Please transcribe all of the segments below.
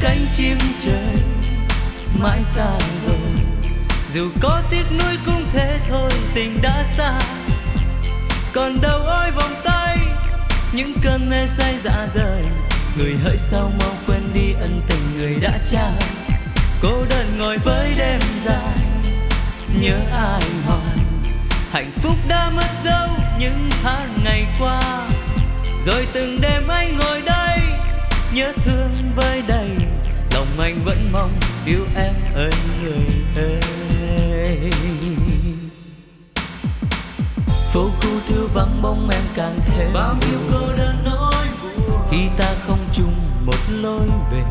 cánh chim trời mãi xa rồi. Dù có tiếc nuối cũng thế thôi, tình đã xa. Còn đâu ôi vòng tay, những cơn mê say dạ rời người hỡi sao mau quên đi ân tình người đã trao. Cô đơn ngồi với đêm dài, nhớ ai hoài. Hạnh phúc đã mất dấu những tháng ngày qua. Rồi từng đêm anh ngồi nhớ thương với đầy lòng anh vẫn mong yêu em ơi người ơi. Phố cũ thư vắng bóng em càng thêm bao nhiêu cô đơn nỗi buồn. Khi ta không chung một lối về.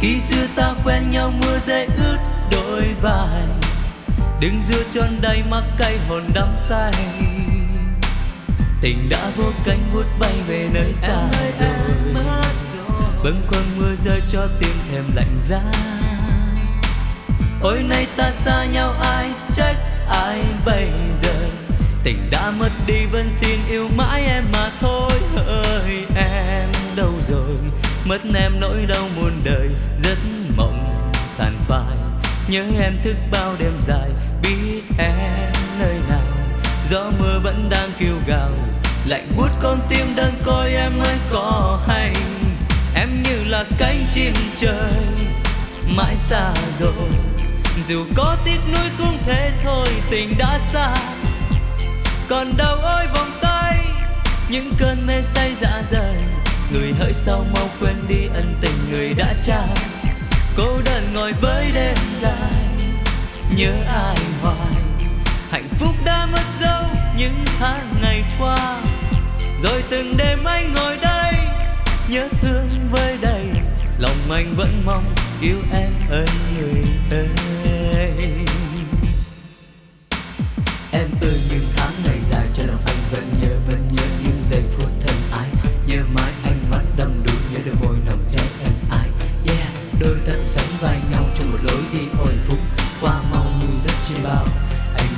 Khi xưa ta quen nhau mưa rơi ướt đôi vai. Đừng dưa tròn đầy mắc cay hồn đắm say tình đã vô cánh vút bay về nơi xa rồi. bâng khuâng mưa rơi cho tim thèm lạnh giá. Ôi nay ta xa nhau ai trách ai bây giờ? Tình đã mất đi vẫn xin yêu mãi em mà thôi. Ơi em đâu rồi? Mất em nỗi đau muôn đời giấc mộng tàn phai. Nhớ em thức bao đêm dài biết em gió mưa vẫn đang kêu gào, lạnh buốt con tim đơn coi em ơi có hay. Em như là cánh chim trời, mãi xa rồi. Dù có tiếc nuối cũng thế thôi, tình đã xa. Còn đâu ôi vòng tay, những cơn mê say dạ rời người hỡi sao mau quên đi ân tình người đã trao. Cô đơn ngồi với đêm dài, nhớ ai hoài hạnh phúc đã mất dấu những tháng ngày qua. Rồi từng đêm anh ngồi đây nhớ thương với đầy. Lòng anh vẫn mong yêu em ơi người ơi. Em ơi những tháng ngày dài cho lòng anh vẫn nhớ vẫn nhớ những giây phút thân ái. Nhớ mãi anh mắt đầm đủ nhớ đôi môi nồng cháy em ai Yeah, đôi tay sánh vai nhau trong một lối đi ôi phúc Qua mau như giấc chi bao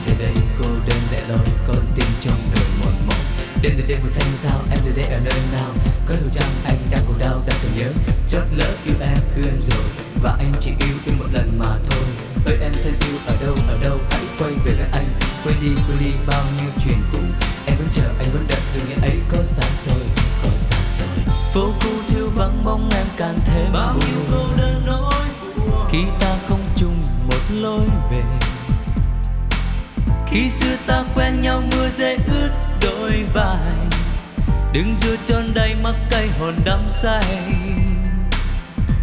giờ đây cô đơn lẻ loi con tim trong đời mòn mỏi. Đêm từ đêm một xanh sao em giờ đây ở nơi nào? Có hiểu chăng anh đang khổ đau đang sầu nhớ? Chót lỡ yêu em yêu em rồi Và anh chỉ yêu yêu một lần mà thôi. Ơi em thân yêu ở đâu ở đâu? Hãy quay về với anh. Quên đi quên đi bao nhiêu chuyện cũ. Em vẫn chờ anh vẫn đợi dù ngày ấy có xa xôi có xa xôi. Phố cũ thiếu vắng bóng em càng thêm bao nhiêu cô đơn nỗi buồn. Khi ta khi xưa ta quen nhau mưa rơi ướt đôi vai. Đừng dưa tròn đầy mắc cay hồn đắm say.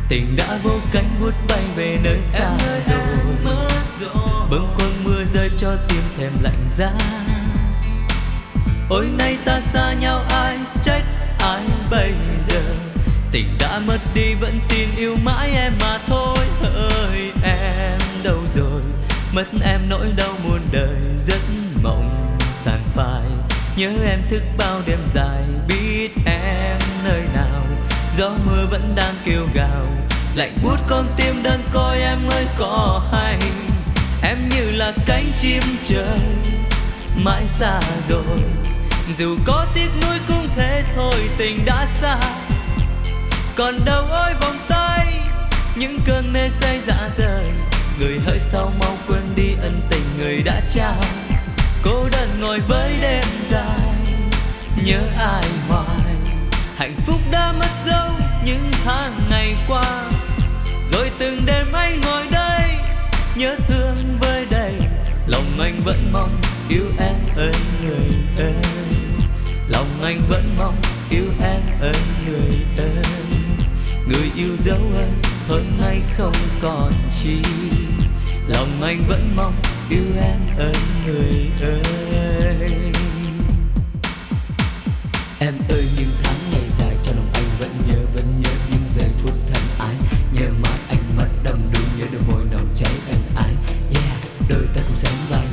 Tình đã vô cánh vút bay về nơi xa rồi. bâng khuâng mưa rơi cho tim thèm lạnh giá. Ôi nay ta xa nhau ai trách ai bây giờ? Tình đã mất đi vẫn xin yêu mãi em mà thôi mất em nỗi đau muôn đời, giấc mộng tàn phai. Nhớ em thức bao đêm dài, biết em nơi nào. Gió mưa vẫn đang kêu gào, lạnh buốt con tim đơn coi em ơi có hay. Em như là cánh chim trời, mãi xa rồi. Dù có tiếc nuối cũng thế thôi, tình đã xa. Còn đâu ôi vòng tay, những cơn mê say dạ rời. Người hỡi sao mau đi ân tình người đã trao. Cô đơn ngồi với đêm dài, nhớ ai hoài. Hạnh phúc đã mất dấu những tháng ngày qua. Rồi từng đêm anh ngồi đây, nhớ thương với đầy. Lòng anh vẫn mong yêu em ơi, người ơi. Lòng anh vẫn mong yêu em ơi, người ơi. Người yêu dấu ơi, thôi nay không còn chi lòng anh vẫn mong yêu em ơi, người ơi. Em ơi, những tháng ngày dài cho lòng anh vẫn nhớ vẫn nhớ những giây phút thân ái. Nhớ mãi anh mắt đầm đuôi, nhớ đôi môi nồng cháy ân ái. Yeah, đôi ta cũng sánh vai